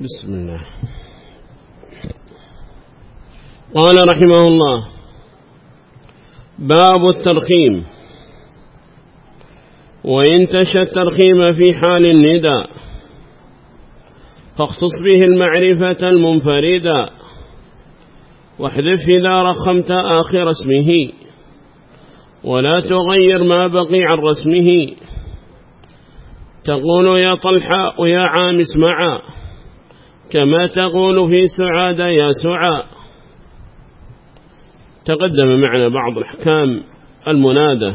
بسم الله. قال رحمه الله باب الترخيم. وإن تشى الترخيم في حال النداء فاخصص به المعرفة المنفردة واحذف إذا رخمت آخر اسمه ولا تغير ما بقي عن رسمه. تقول يا طلحة ويا عام اسمعا كما تقول في سعاد يا سعى. تقدم معنا بعض الحكام المنادى.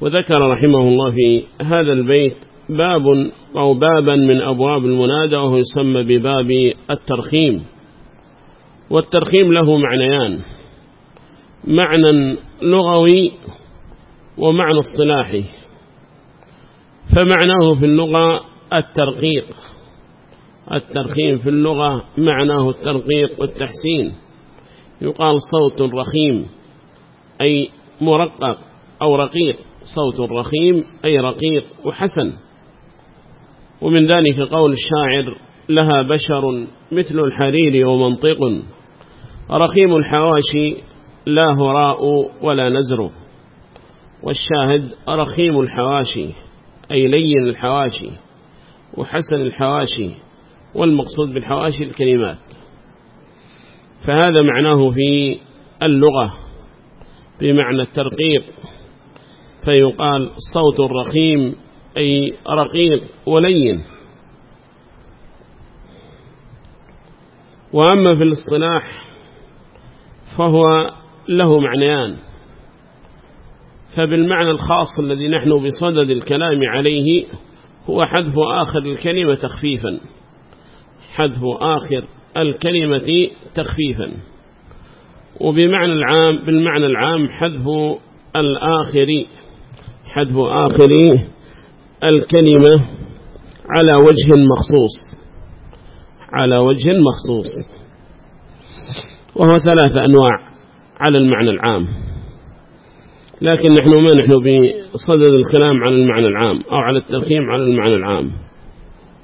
وذكر رحمه الله في هذا البيت باب أو بابا من أبواب المنادى وهو يسمى بباب الترخيم. والترخيم له معنيان. معنى لغوي ومعنى اصطلاحي. فمعناه في اللغة الترقيق. الترخيم في اللغة معناه الترقيق والتحسين. يقال صوت رخيم أي مرقق أو رقيق. صوت رخيم أي رقيق وحسن. ومن ذلك قول الشاعر لها بشر مثل الحرير ومنطق. رخيم الحواشي لا هراء ولا نزر. والشاهد رخيم الحواشي أي لين الحواشي. وحسن الحواشي والمقصود بالحواشي الكلمات. فهذا معناه في اللغة بمعنى الترقيق فيقال صوت الرخيم أي رقيق ولين. وأما في الاصطلاح فهو له معنيان. فبالمعنى الخاص الذي نحن بصدد الكلام عليه هو حذف آخر الكلمة تخفيفا. حذف آخر الكلمة تخفيفا. وبمعنى العام بالمعنى العام حذف الآخر حذف آخر الكلمة على وجه مخصوص. على وجه مخصوص. وهو ثلاثة أنواع على المعنى العام. لكن نحن ما نحن بصدد الكلام على المعنى العام أو على الترخيم على المعنى العام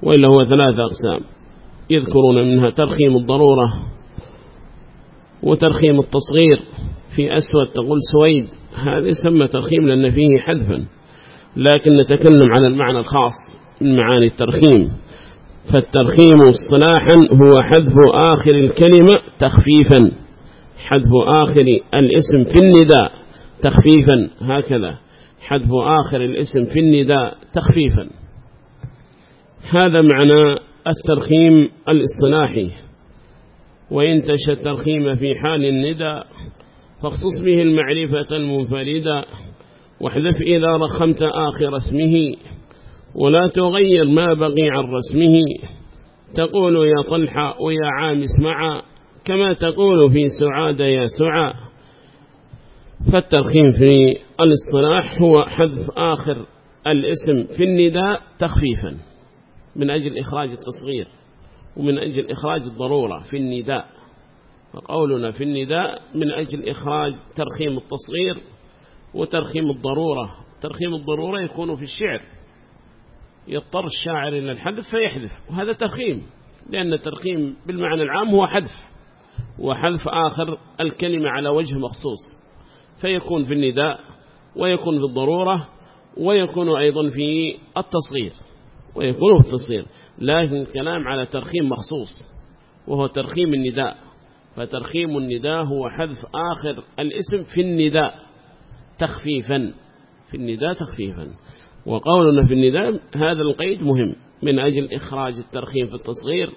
وإلا هو ثلاثة أقسام. يذكرون منها ترخيم الضرورة وترخيم التصغير في أسود تقول سويد. هذا يسمى ترخيم لأن فيه حذفا. لكن نتكلم على المعنى الخاص من معاني الترخيم. فالترخيم اصطلاحا هو حذف آخر الكلمة تخفيفا. حذف آخر الاسم في النداء تخفيفا. هكذا. حذف آخر الاسم في النداء تخفيفا. هذا معنى الترخيم الاصطلاحي وإن تشى الترخيم في حال النداء فاخصص به المعرفة المنفردة واحذف إذا رخمت آخر اسمه ولا تغير ما بقي عن رسمه. تقول يا طلحة ويا عام اسمعا كما تقول في سعاد يا سعى فالترخيم في الاصطلاح هو حذف آخر الاسم في النداء تخفيفا. من أجل إخراج التصغير ومن أجل إخراج الضرورة في النداء. فقولنا في النداء من أجل إخراج ترخيم التصغير وترخيم الضرورة. ترخيم الضرورة يكون في الشعر. يضطر الشاعر إلى الحذف فيحذف. وهذا ترخيم لأن الترخيم بالمعنى العام هو حذف. وحذف آخر الكلمة على وجه مخصوص. فيكون في النداء ويكون في الضرورة ويكون أيضا في التصغير. ويكون في التصغير لكن الكلام على ترخيم مخصوص وهو ترخيم النداء. فترخيم النداء هو حذف آخر الاسم في النداء تخفيفا في النداء تخفيفا. وقولنا في النداء هذا القيد مهم من أجل إخراج الترخيم في التصغير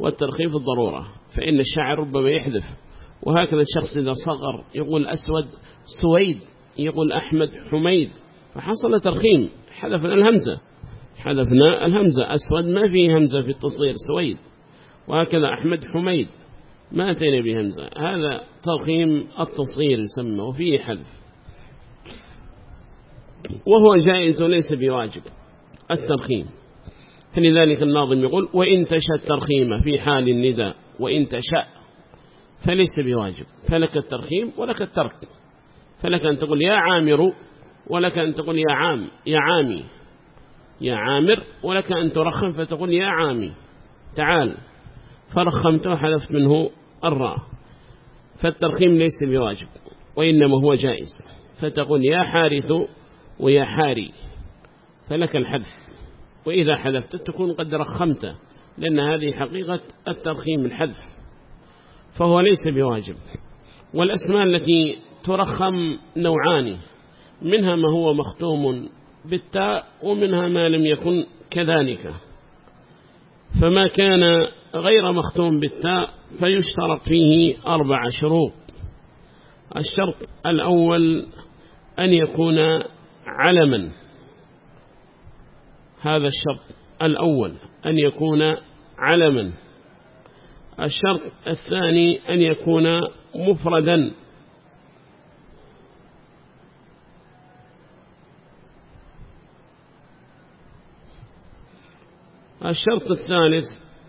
والترخيم في الضرورة فإن الشاعر ربما يحذف. وهكذا الشخص إذا صغر يقول أسود سويد يقول أحمد حميد فحصل ترخيم حذفنا الهمزة. حذفنا الهمزة. أسود ما فيه همزة في التصغير سويد. وهكذا أحمد حميد ما أتينا بهمزة. هذا ترخيم التصغير يسمى وفيه حذف. وهو جائز وليس بواجب الترخيم فلذلك الناظم يقول وإن تشى الترخيم في حال النداء وإن تشاء فليس بواجب. فلك الترخيم ولك الترك. فلك أن تقول يا عامر ولك أن تقول يا عام يا عامي. يا عامر ولك أن ترخم فتقول يا عامي تعال. فرخمت وحذفت منه الراء. فالترخيم ليس بواجب وإنما هو جائز. فتقول يا حارث ويا حاري فلك الحذف. وإذا حذفت تكون قد رخمت لأن هذه حقيقة الترخيم الحذف. فهو ليس بواجب. والأسماء التي ترخم نوعان منها ما هو مختوم بالتاء ومنها ما لم يكن كذلك. فما كان غير مختوم بالتاء فيشترط فيه أربع شروط. الشرط الأول أن يكون علما. هذا الشرط الأول أن يكون علما. الشرط الثاني أن يكون مفردا. الشرط الثالث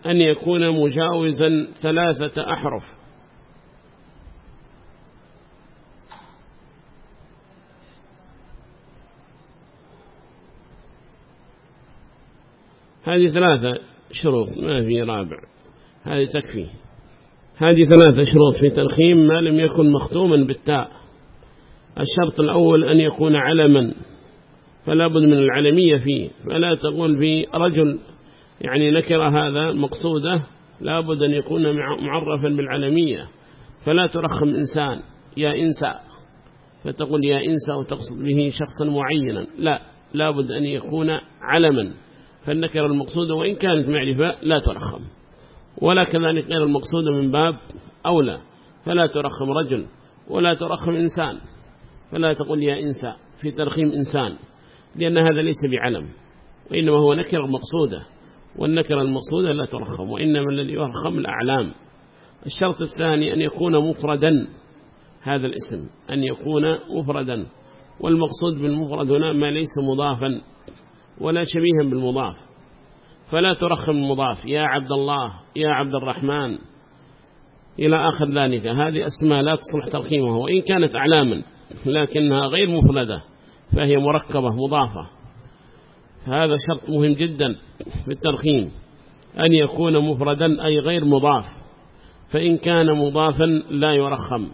أن يكون مجاوزا ثلاثة أحرف. هذه ثلاثة شروط ما في رابع. هذه تكفي. هذه ثلاثة شروط في ترخيم ما لم يكن مختوما بالتاء. الشرط الأول أن يكون علما فلا بد من العلمية فيه. فلا تقول في رجل يعني نكر هذا مقصودة لا بد أن يكون معرفا بالعلمية فلا ترخم إنسان يا إنساء فتقول يا إنساء وتقصد به شخصا معينا. لا لا بد أن يكون علما. فالنكر المقصودة وإن كانت معرفة لا ترخم. ولا كذلك غير المقصودة من باب أولى. فلا ترخم رجل ولا ترخم إنسان. فلا تقول يا إنساء في ترخيم إنسان لأن هذا ليس بعلم وإنما هو نكر مقصودة. والنكرة المقصودة لا ترخم وإنما الذي يرخم الأعلام. الشرط الثاني أن يكون مفردا هذا الاسم أن يكون مفردا. والمقصود بالمفرد هنا ما ليس مضافا ولا شبيها بالمضاف. فلا ترخم المضاف يا عبد الله يا عبد الرحمن. إلى آخر ذلك هذه أسماء لا تصلح ترخيمها وإن كانت أعلاما لكنها غير مفردة فهي مركبة مضافة. فهذا شرط مهم جدا في الترخيم أن يكون مفردا أي غير مضاف فإن كان مضافا لا يرخم.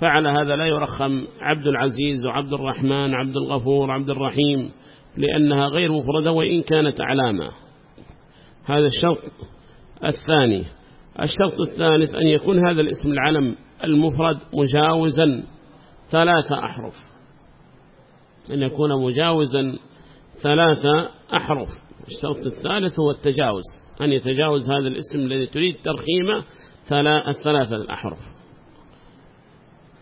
فعل هذا لا يرخم عبد العزيز وعبد الرحمن عبد الغفور عبد الرحيم لأنها غير مفردة وإن كانت علامة. هذا الشرط الثاني. الشرط الثالث أن يكون هذا الاسم العلم المفرد مجاوزا ثلاثة أحرف. أن يكون مجاوزا ثلاثة أحرف. الشرط الثالث هو التجاوز. أن يتجاوز هذا الاسم الذي تريد ترخيمه الثلاثة الأحرف.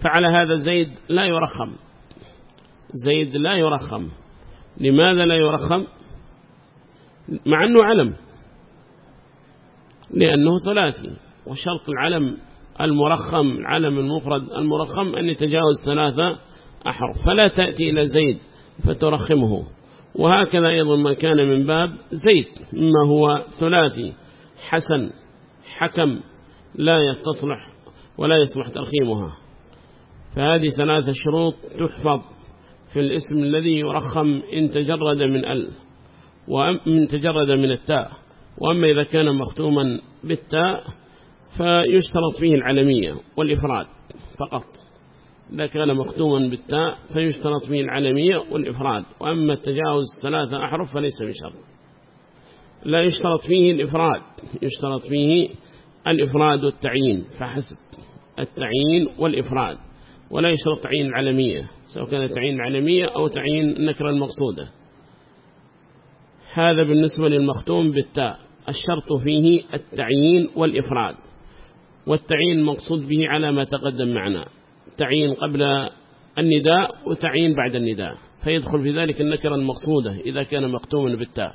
فعلى هذا زيد لا يرخم. زيد لا يرخم. لماذا لا يرخم؟ مع أنه علم. لأنه ثلاثي. وشرط العلم المرخم العلم المفرد المرخم أن يتجاوز ثلاثة أحرف. فلا تأتي إلى زيد فترخمه. وهكذا أيضا ما كان من باب زيد مما هو ثلاثي. حسن حكم لا يتصلح ولا يصلح ترخيمها. فهذه ثلاثة شروط تحفظ في الاسم الذي يرخم إن تجرد من ال ومن تجرد من التاء. وأما إذا كان مختوما بالتاء فيشترط فيه العلمية والإفراد فقط. إذا كان مختوما بالتاء فيشترط فيه العلمية والإفراد وأما التجاوز ثلاثة أحرف فليس بشرط. لا يشترط فيه الإفراد يشترط فيه الإفراد والتعيين فحسب التعيين والإفراد. ولا يشترط تعيين العلمية سواء كان تعيين العلمية أو تعيين النكرة المقصودة. هذا بالنسبة للمختوم بالتاء. الشرط فيه التعيين والإفراد والتعيين مقصود به على ما تقدم معنا. تعيين قبل النداء وتعيين بعد النداء فيدخل في ذلك النكرة المقصودة إذا كان مختوما بالتاء.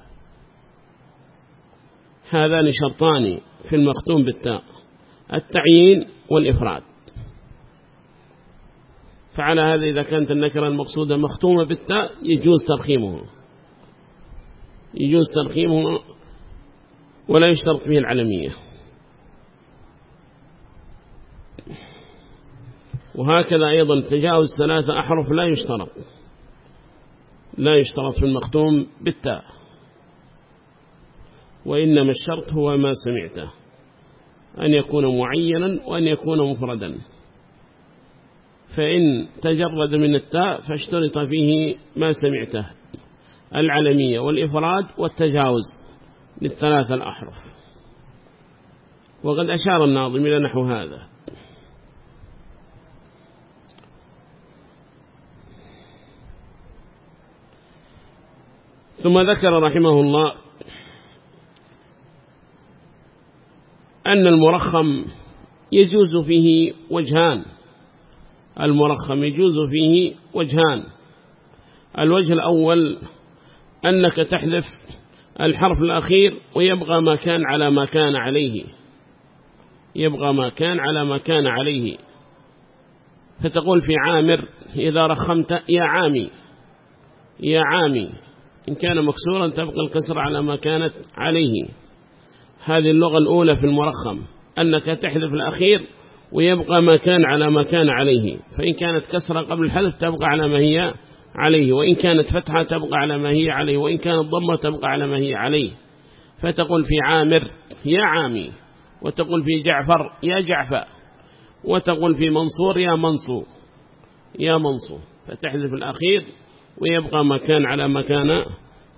هذان شرطان في المختوم بالتاء التعيين والإفراد. فعلى هذا إذا كانت النكرة المقصودة مختومة بالتاء يجوز ترخيمه. يجوز ترخيمه ولا يشترط فيه العلمية. وهكذا أيضا تجاوز ثلاثة أحرف لا يشترط. لا يشترط في المختوم بالتاء. وإنما الشرط هو ما سمعته. أن يكون معينا وأن يكون مفردا. فإن تجرد من التاء فاشترط فيه ما سمعته. العلمية والإفراد والتجاوز للثلاثة الأحرف. وقد أشار الناظم إلى نحو هذا. ثم ذكر رحمه الله أن المرخم يجوز فيه وجهان. المرخم يجوز فيه وجهان. الوجه الأول أنك تحذف الحرف الأخير ويبقى ما كان على ما كان عليه. يبقى ما كان على ما كان عليه. فتقول في عامر إذا رخمت يا عامي يا عامي. إن كان مكسورا تبقى الكسر على ما كانت عليه. هذه اللغة الأولى في المرخم أنك تحذف الأخير ويبقى ما كان على ما كان عليه. فإن كانت كسرة قبل الحذف تبقى على ما هي عليه وإن كانت فتحة تبقى على ما هي عليه وإن كانت ضمة تبقى على ما هي عليه. فتقول في عامر يا عامي وتقول في جعفر يا جعفر وتقول في منصور يا منصور يا منصور. فتحذف الأخير ويبقى ما كان على ما كان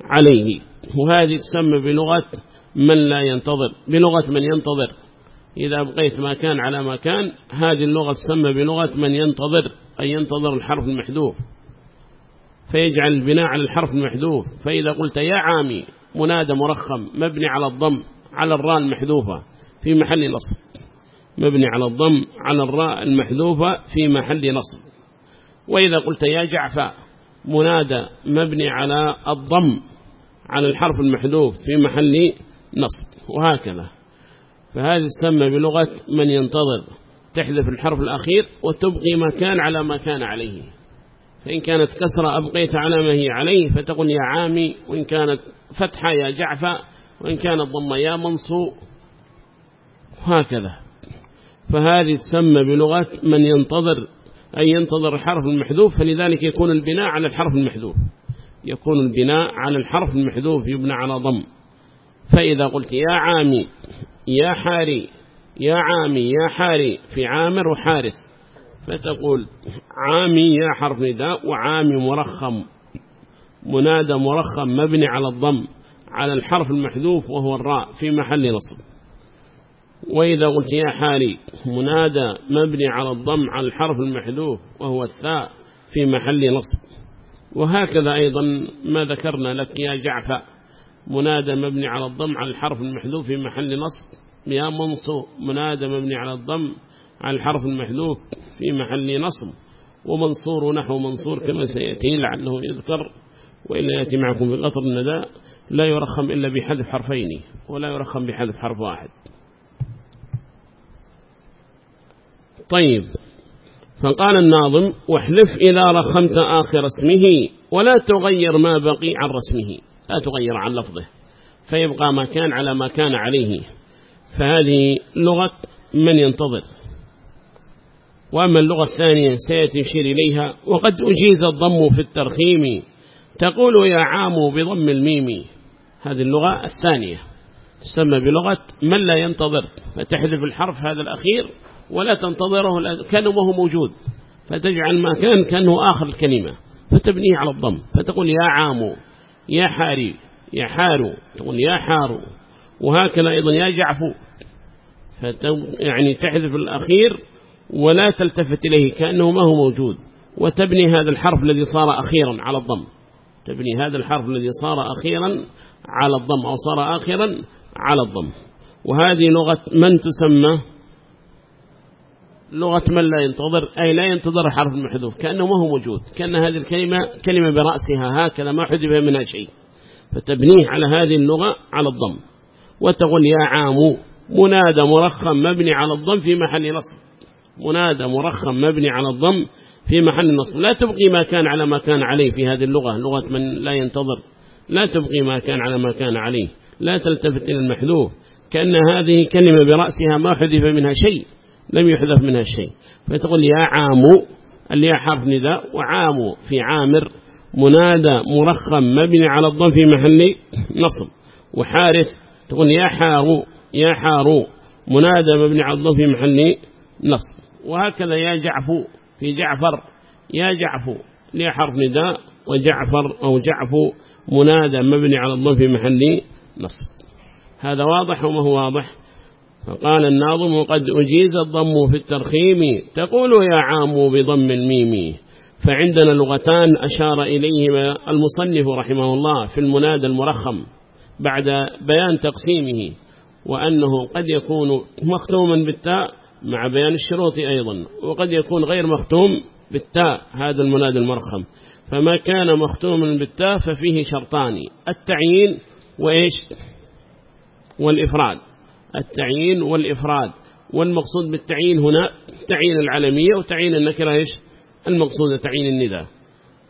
عليه. وهذه تسمى بلغة من لا ينتظر بلغة من ينتظر. إذا بقيت ما كان على ما كان هذه اللغة تسمى بلغة من ينتظر أي ينتظر الحرف المحذوف. فيجعل البناء على الحرف المحذوف. فإذا قلت يا عامي منادى مرخم مبني على الضم على الراء المحذوفة في محل نصب. مبني على الضم على الراء المحذوفة في محل نصب. وإذا قلت يا جعفى منادى مبني على الضم على الحرف المحذوف في محل نصب وهكذا. فهذه تسمى بلغة من ينتظر تحذف الحرف الأخير وتبقي ما كان على ما كان عليه. فإن كانت كسرة أبقيت على ما هي عليه فتقول يا عامي وإن كانت فتحة يا جعفة وإن كانت ضمة يا منصو هكذا فهذه تسمى بلغة من ينتظر أي ينتظر الحرف المحذوف فلذلك يكون البناء على الحرف المحذوف. يكون البناء على الحرف المحذوف يبنى على ضم. فإذا قلت يا عامي يا حاري يا عامي يا حاري في عامر وحارث فتقول عامي يا حرف نداء وعامي مرخم. منادى مرخم مبني على الضم على الحرف المحذوف وهو الراء في محل نصب. وإذا قلت يا حاري منادى مبني على الضم على الحرف المحذوف وهو الثاء في محل نصب. وهكذا أيضا ما ذكرنا لك يا جعفة منادى مبني على الضم على الحرف المحذوف في محل نصب. يا منصو منادى مبني على الضم على الحرف المحذوف في محل نصب. ومنصور نحو منصور كما سيأتي لعله يذكر وإلا يأتي معكم في قطر النداء لا يرخم إلا بحذف حرفين ولا يرخم بحذف حرف واحد. طيب. فقال الناظم واحلف إذا رخمت آخر اسمه ولا تغير ما بقي عن رسمه. لا تغير عن لفظه. فيبقى ما كان على ما كان عليه. فهذه لغة من ينتظر. وأما اللغة الثانية سيتشير إليها. وقد أجيز الضم في الترخيم. تقول يا عام بضم الميم. هذه اللغة الثانية. تسمى بلغة من لا ينتظر. فتحذف الحرف هذا الأخير ولا تنتظره كانه ما هو موجود. فتجعل ما كان كأنه آخر الكلمة. فتبنيه على الضم. فتقول يا عام يا حاري يا حارو. تقول يا حارو. وهكذا أيضا يا جعفو. يعني تحذف الأخير ولا تلتفت إليه كأنه ما هو موجود. وتبني هذا الحرف الذي صار أخيرا على الضم. تبني هذا الحرف الذي صار أخيرا على الضم أو صار آخرا على الضم. وهذه لغة من تسمى؟ لغة من لا ينتظر أي لا ينتظر الحرف المحذوف كأنه ما هو موجود كأن هذه الكلمة كلمة برأسها هكذا ما حذف منها شيء. فتبنيه على هذه اللغة على الضم. وتقول يا عام منادى مرخم مبني على الضم في محل نصب. منادى مرخم مبني على الضم في محل نصب. لا تبقي ما كان على ما كان عليه في هذه اللغة لغة من لا ينتظر. لا تبقي ما كان على ما كان عليه. لا تلتفت إلى المحذوف. كأن هذه كلمة برأسها ما حذف منها شيء لم يحذف منها شيء. فتقول يا عام اللي حرف نداء وعام في عامر منادى مرخم مبني على الضم في محل نصب. وحارث تقول يا حارو يا حارو منادى مبني على الضم في محل نصب. وهكذا يا جعفو في جعفر يا جعفو لي حرف نداء وجعفر أو جعفو منادى مبني على الضم في محل نصب. هذا واضح وما هو واضح؟ فقال الناظم قد أجيز الضم في الترخيم. تقول يا عام بضم الميم. فعندنا لغتان أشار إليهما المصنف رحمه الله في المنادى المرخم بعد بيان تقسيمه وأنه قد يكون مختوما بالتاء مع بيان الشروط أيضا وقد يكون غير مختوم بالتاء هذا المنادى المرخم. فما كان مختوما بالتاء ففيه شرطان. التعيين وإيش؟ والإفراد. التعيين والإفراد. والمقصود بالتعيين هنا تعيين العلمية وتعيين النكرة إيش؟ المقصود تعيين النداء.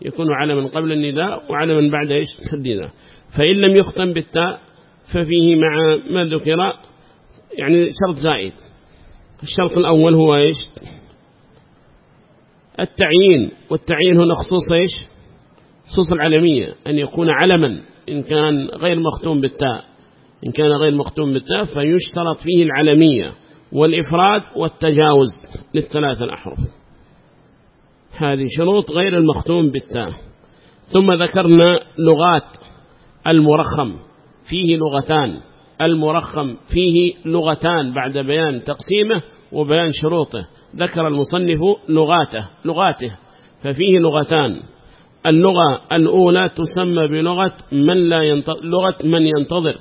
يكون علما قبل النداء وعلما بعد إيش؟ النداء. فإن لم يختم بالتاء ففيه مع ما ذكر يعني شرط زائد. الشرط الأول هو إيش؟ التعيين. والتعيين هنا خصوص إيش؟ خصوص العلمية. أن يكون علما. إن كان غير مختوم بالتاء. إن كان غير مختوم بالتاء فيشترط فيه العلمية والإفراد والتجاوز للثلاثة الأحرف. هذه شروط غير المختوم بالتاء. ثم ذكرنا لغات المرخم. فيه لغتان. المرخم فيه لغتان بعد بيان تقسيمه وبيان شروطه. ذكر المصنف لغاته لغاته. ففيه لغتان. اللغة الأولى تسمى بلغة من لا ينتظر لغة من ينتظر.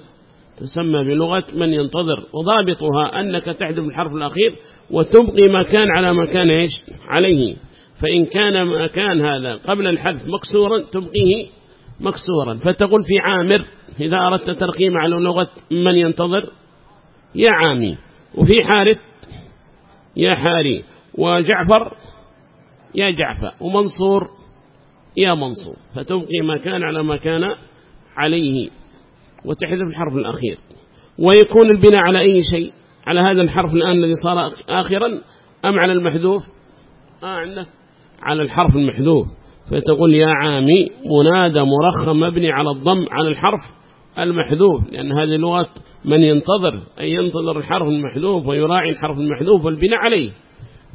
تسمى بلغة من ينتظر. وضابطها أنك تحذف الحرف الأخير وتبقي مكان على مكان إيش؟ عليه. فإن كان مكان هذا قبل الحذف مكسورا تبقيه مكسورا. فتقول في عامر إذا أردت ترقيم على لغة من ينتظر يا عامي. وفي حارث يا حاري. وجعفر يا جعفر. ومنصور يا منصور فتبقي مكان على مكان عليه وتحذف الحرف الأخير. ويكون البناء على أي شيء؟ على هذا الحرف الآن الذي صار آخرا أم على المحذوف؟ آه على الحرف المحذوف. فتقول يا عامي منادى مرخم مبني على الضم على الحرف المحذوف لأن هذه لغة من ينتظر؟ أي ينتظر الحرف المحذوف ويراعي الحرف المحذوف والبناء عليه.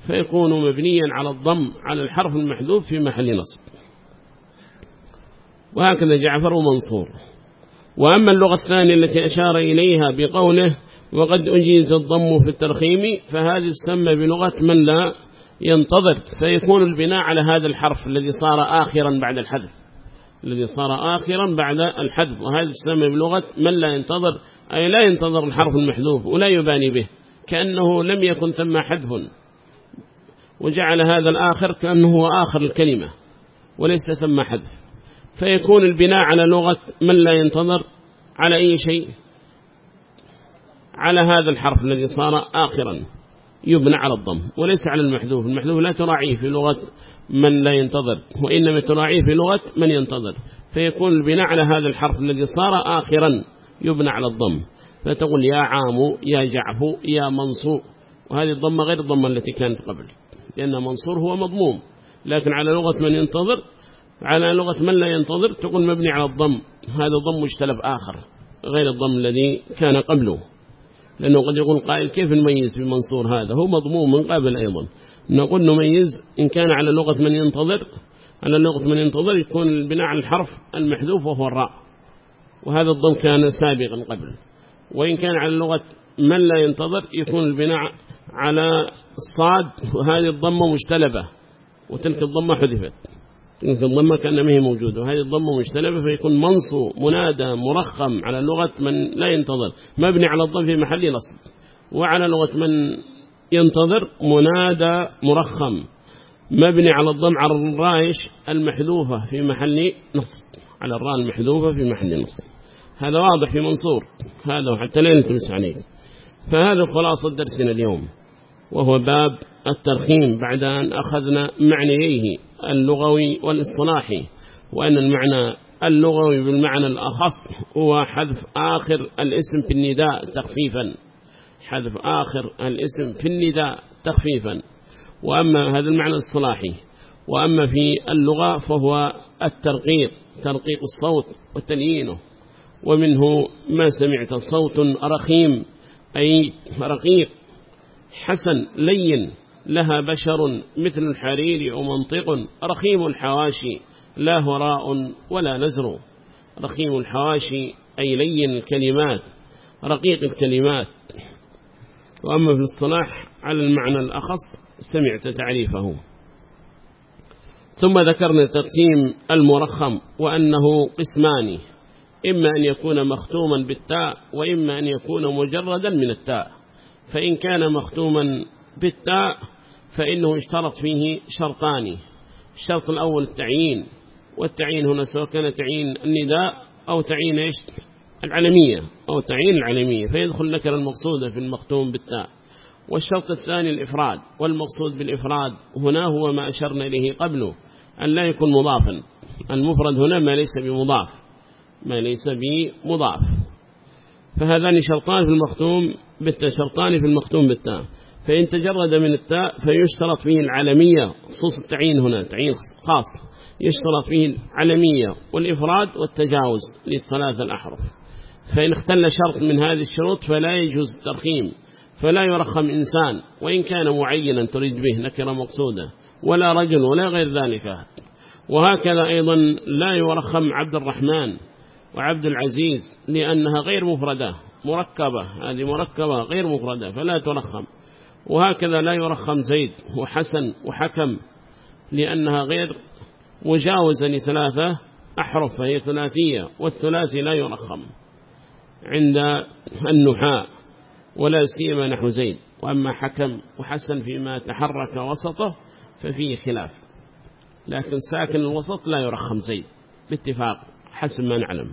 فيكون مبنيا على الضم على الحرف المحذوف في محل نصب. وهكذا جعفر ومنصور. وأما اللغة الثانية التي أشار إليها بقوله وقد أجيز الضم في الترخيم فهذه تسمى بلغة من لا ينتظر فيكون البناء على هذا الحرف الذي صار آخرا بعد الحذف. الذي صار آخرا بعد الحذف وهذا تسمى بلغة من لا ينتظر أي لا ينتظر الحرف المحذوف ولا يباني به كأنه لم يكن ثم حذف. وجعل هذا الآخر كأنه هو آخر الكلمة وليس ثم حذف. فيكون البناء على لغة من لا ينتظر على أي شيء. على هذا الحرف الذي صار آخرا. يبنى على الضم وليس على المحذوف. المحذوف لا تراعيه في لغة من لا ينتظر وإنما تراعيه في لغة من ينتظر. فيكون البناء على هذا الحرف الذي صار آخرا يبنى على الضم. فتقول يا عام يا جعف يا منصور. وهذه الضمة غير الضمة التي كانت قبل. لأن منصور هو مضموم. لكن على لغة من ينتظر على لغة من لا ينتظر تقول مبني على الضم. هذا ضم مجتلب آخر غير الضم الذي كان قبله. لأنه قد يقول قائل كيف نميز في منصور هذا؟ هو مضموم من قبل أيضا. نقول نميز إن كان على لغة من ينتظر على لغة من ينتظر يكون البناء على الحرف المحذوف وهو الراء. وهذا الضم كان سابقا قبل. وإن كان على لغة من لا ينتظر يكون البناء على الصاد وهذه الضمة مجتلبة وتلك الضمة حذفت. تلك الضمة كأنها ما هي موجودة. وهذه الضمة مجتلبة فيكون منصو منادى مرخم على لغة من لا ينتظر. مبني على الضم في محل نصب وعلى لغة من ينتظر منادى مرخم. مبني على الضم على الرايش المحذوفة في محل نصب. على الراء المحذوفة في محل نصب. هذا واضح في منصور. هذا حتى لا نلتمس عليه. فهذا خلاصة درسنا اليوم. وهو باب الترخيم بعد أن أخذنا معنييه. اللغوي والاصطلاحي وأن المعنى اللغوي بالمعنى الأخص هو حذف آخر الاسم في النداء تخفيفا. حذف آخر الاسم في النداء تخفيفا. وأما هذا المعنى الصلاحي وأما في اللغة فهو الترقيق ترقيق الصوت وتليينه. ومنه ما سمعت صوت رخيم أي رقيق حسن لين. لها بشر مثل الحرير ومنطق رخيم الحواشي لا هراء ولا نزر. رخيم الحواشي أي لين الكلمات رقيق الكلمات. وأما في الصلاح على المعنى الأخص سمعت تعريفه. ثم ذكرنا تقسيم المرخم وأنه قسمان إما أن يكون مختوما بالتاء وإما أن يكون مجردا من التاء. فإن كان مختوما بالتاء فإنه اشترط فيه شرطان. الشرط الأول التعيين والتعيين هنا سواء كان تعيين النداء أو تعيين إيش؟ العلمية أو تعيين العلمية فيدخل نكر المقصودة في المختوم بالتاء. والشرط الثاني الإفراد والمقصود بالإفراد هنا هو ما أشرنا إليه قبله أن لا يكون مضافا. المفرد هنا ما ليس بمضاف ما ليس بمضاف. فهذان شرطان في المختوم بالتاء شرطان في المختوم بالتاء. فإن تجرد من التاء فيشترط فيه العلمية خصوص التعيين هنا تعيين خاص يشترط فيه العلمية والإفراد والتجاوز للثلاث الأحرف. فإن اختل شرط من هذه الشروط فلا يجوز الترخيم فلا يرخم إنسان وإن كان معينا تريد به نكرة مقصودة ولا رجل ولا غير ذلك. وهكذا أيضا لا يرخم عبد الرحمن وعبد العزيز لأنها غير مفردة مركبة هذه مركبة غير مفردة فلا ترخم. وهكذا لا يرخم زيد وحسن وحكم لأنها غير مجاوزة لثلاثة أحرف فهي ثلاثية والثلاثي لا يرخم عند النحاء ولا سيما نحو زيد. وأما حكم وحسن فيما تحرك وسطه ففيه خلاف لكن ساكن الوسط لا يرخم زيد باتفاق حسب ما نعلم.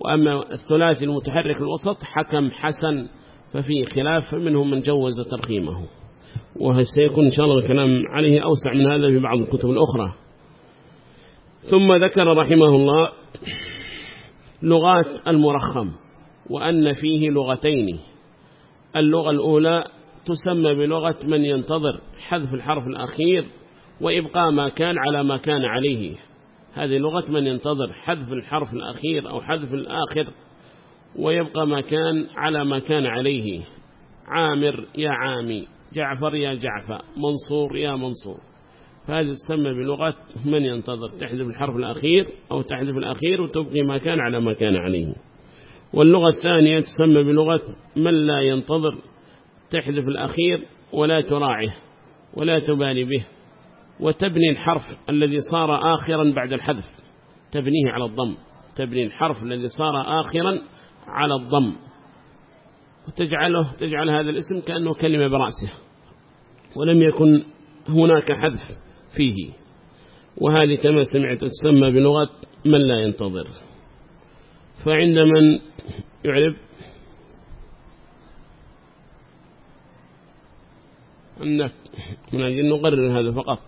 وأما الثلاثي المتحرك الوسط حكم حسن ففيه خلاف فمنهم من جوز ترخيمه. وسيكون إن شاء الله الكلام عليه أوسع من هذا في بعض الكتب الأخرى. ثم ذكر رحمه الله لغات المرخم وأن فيه لغتين. اللغة الأولى تسمى بلغة من ينتظر حذف الحرف الأخير وإبقاء ما كان على ما كان عليه. هذه لغة من ينتظر حذف الحرف الأخير أو حذف الآخر. ويبقى ما كان على ما كان عليه. عامر يا عامي. جعفر يا جعفر. منصور يا منصور. فهذه تسمى بلغة من ينتظر؟ تحذف الحرف الأخير أو تحذف الأخير وتبقي ما كان على ما كان عليه. واللغة الثانية تسمى بلغة من لا ينتظر؟ تحذف الأخير ولا تراعيه ولا تبالي به. وتبني الحرف الذي صار آخرا بعد الحذف. تبنيه على الضم. تبني الحرف الذي صار آخرا على الضم. وتجعله تجعل هذا الاسم كأنه كلمة برأسه. ولم يكن هناك حذف فيه. وهذه كما سمعت تسمى بلغة من لا ينتظر. فعند من يعرب أنك من أجل نقرر هذا فقط.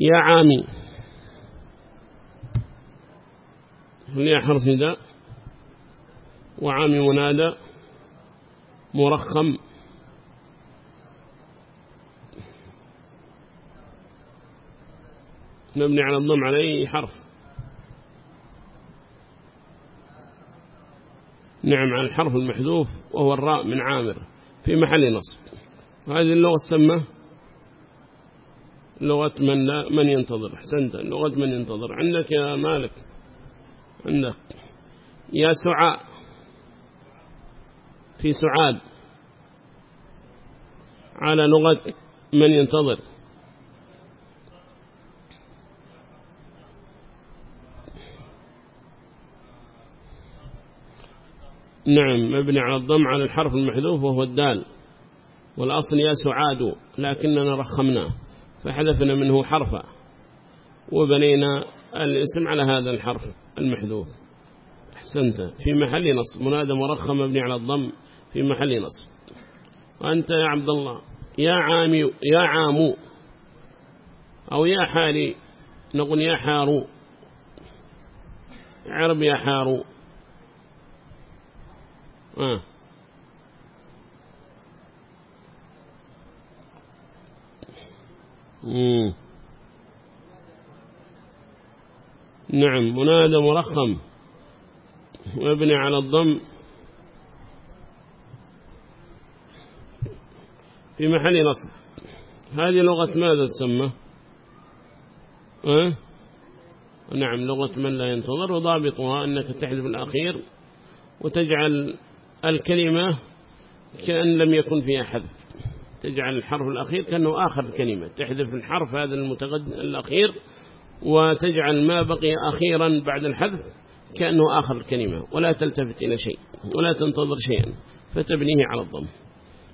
يا عامي. هل حرف نداء وعامي منادى مرخم. مبني على الضم على أي حرف. نعم على الحرف المحذوف وهو الراء من عامر في محل نصب. هذه اللغة تسمى لغة من, لا من ينتظر. حسنت لغة من ينتظر. عندك يا مالك؟ عندك. يا سعاء. في سعاد. على لغة من ينتظر. نعم مبني على الضم على الحرف المحذوف وهو الدال. والأصل يا سعاد لكننا رخمناه فحذفنا منه حرفا. وبنينا الاسم على هذا الحرف المحذوف. أحسنت. في محل نصب منادى مرخم مبني على الضم في محل نصب. وأنت يا عبد الله يا عامي يا عامو أو يا حالي نقول يا حارو عرب يا حارو آه. نعم منادى مرخم. ويبني على الضم. في محل نصب. هذه لغة ماذا تسمى؟ أه؟ نعم لغة من لا ينتظر وضابطها أنك تحذف الأخير وتجعل الكلمة كأن لم يكن فيها حذف. تجعل الحرف الأخير كأنه آخر الكلمة تحذف الحرف هذا المتقدم الأخير وتجعل ما بقي أخيرا بعد الحذف كأنه آخر الكلمة ولا تلتفت إلى شيء ولا تنتظر شيئا فتبنيه على الضم.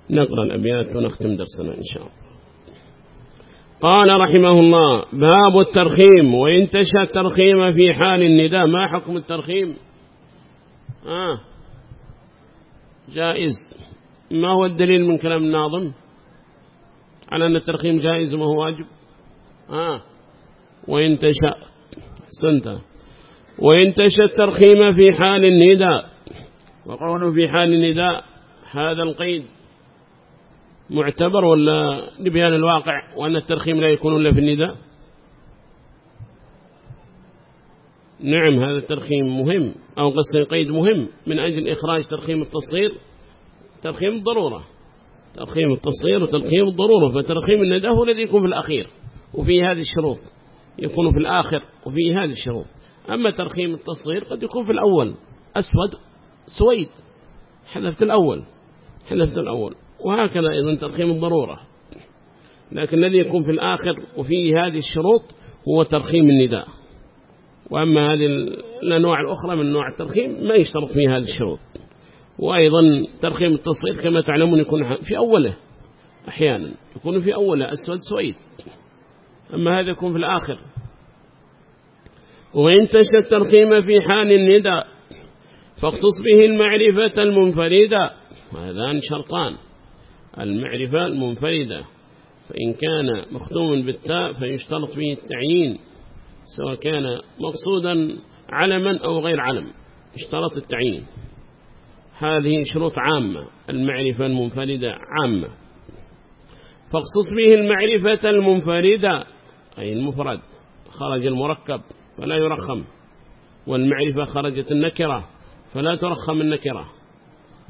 نقرأ الأبيات ونختم درسنا إن شاء الله. قال رحمه الله باب الترخيم وإن تشاء الترخيم في حال النداء. ما حكم الترخيم؟ آه. جائز. ما هو الدليل من كلام الناظم؟ على أن الترخيم جائز وما هو واجب؟ آه. وإن تشاء سنت وإن تشاء الترخيم في حال النداء. وقوله في حال النداء هذا القيد. معتبر ولا لبيان الواقع وأن الترخيم لا يكون إلا في النداء؟ نعم هذا الترخيم مهم أو قصة قيد مهم. من أجل إخراج ترخيم التصغير ترخيم الضرورة. ترخيم التصغير وترخيم الضرورة. فترخيم النداء هو الذي يكون في الأخير. وفي هذه الشروط. يكون في الآخر وفي هذه الشروط. أما ترخيم التصغير قد يكون في الأول. أسود سويد. حذفت الأول. حذفت الأول. وهكذا أيضا ترخيم الضرورة. لكن الذي يكون في الآخر وفيه هذه الشروط هو ترخيم النداء. وأما هذه الأنواع الأخرى من نوع الترخيم ما يشترط فيها هذه الشروط. وأيضا ترخيم التصغير كما تعلمون يكون في أوله أحيانا يكون في أوله أسود سويد. أما هذا يكون في الآخر. وإن تشى الترخيم في حال النداء فاخصص به المعرفة المنفردة. وهذان شرطان. المعرفة المنفردة فإن كان مختوم بالتاء فيشترط فيه التعيين سواء كان مقصودا علما أو غير علم اشترط التعيين. هذه شروط عامة المعرفة المنفردة عامة. فاخصص به المعرفة المنفردة أي المفرد خرج المركب فلا يرخم والمعرفة خرجت النكرة فلا ترخم النكرة.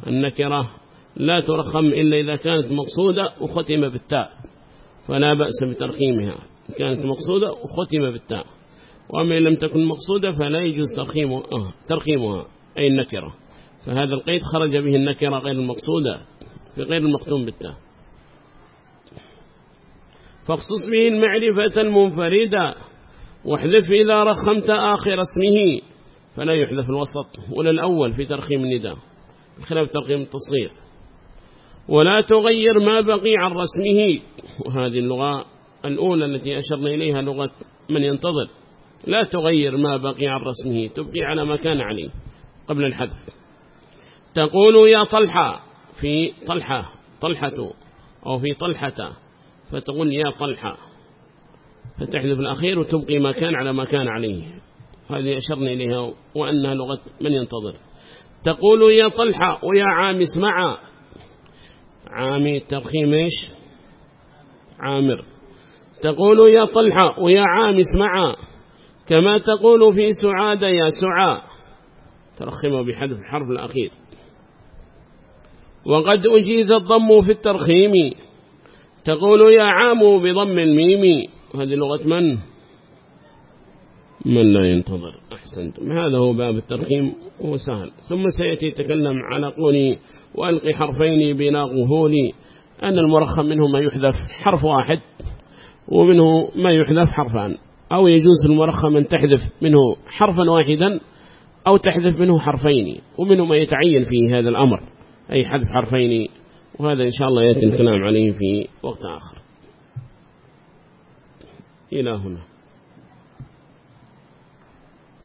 النكرة لا ترخم إلا إذا كانت مقصودة وختم بالتاء فلا بأس بترخيمها. كانت مقصودة وختم بالتاء. وأما إن لم تكن مقصودة فلا يجوز ترخيمها, آه، ترخيمها أي النكرة. فهذا القيد خرج به النكرة غير المقصودة في غير المختوم بالتاء. فاخصص به المعرفة المنفردة واحذف إذا رخمت آخر اسمه. فلا يحذف الوسط ولا الأول في ترخيم النداء بخلاف ترخيم التصغير. ولا تغير ما بقي عن رسمه. وهذه اللغة الأولى التي أشرنا إليها لغة من ينتظر. لا تغير ما بقي عن رسمه تبقي على ما كان عليه قبل الحذف. تقول يا طلحة في طلحة طلحة أو في طلحة فتقول يا طلحة. فتحذف الأخير وتبقي ما كان على ما كان عليه. هذه أشرنا إليها وأنها لغة من ينتظر. تقول يا طلحة ويا عامس معا. عامي الترخيم إيش؟ عامر. تقول يا طلحة ويا عامس معا كما تقول في سعاد يا سعى ترخمه بحذف الحرف الأخير. وقد أجيز الضم في الترخيم. تقول يا عام بضم الميم. هذه لغة من؟ من لا ينتظر. أحسنتم. هذا هو باب الترخيم وهو سهل ثم سيأتي يتكلم على قولي وألقي حرفين بلا غهول أن المرخم منه ما يحذف حرف واحد ومنه ما يحذف حرفان. أو يجوز المرخم أن تحذف منه حرفا واحدا أو تحذف منه حرفين ومنه ما يتعين في هذا الأمر أي حذف حرفين وهذا إن شاء الله يأتي الكلام عليه في وقت آخر. إلى هنا.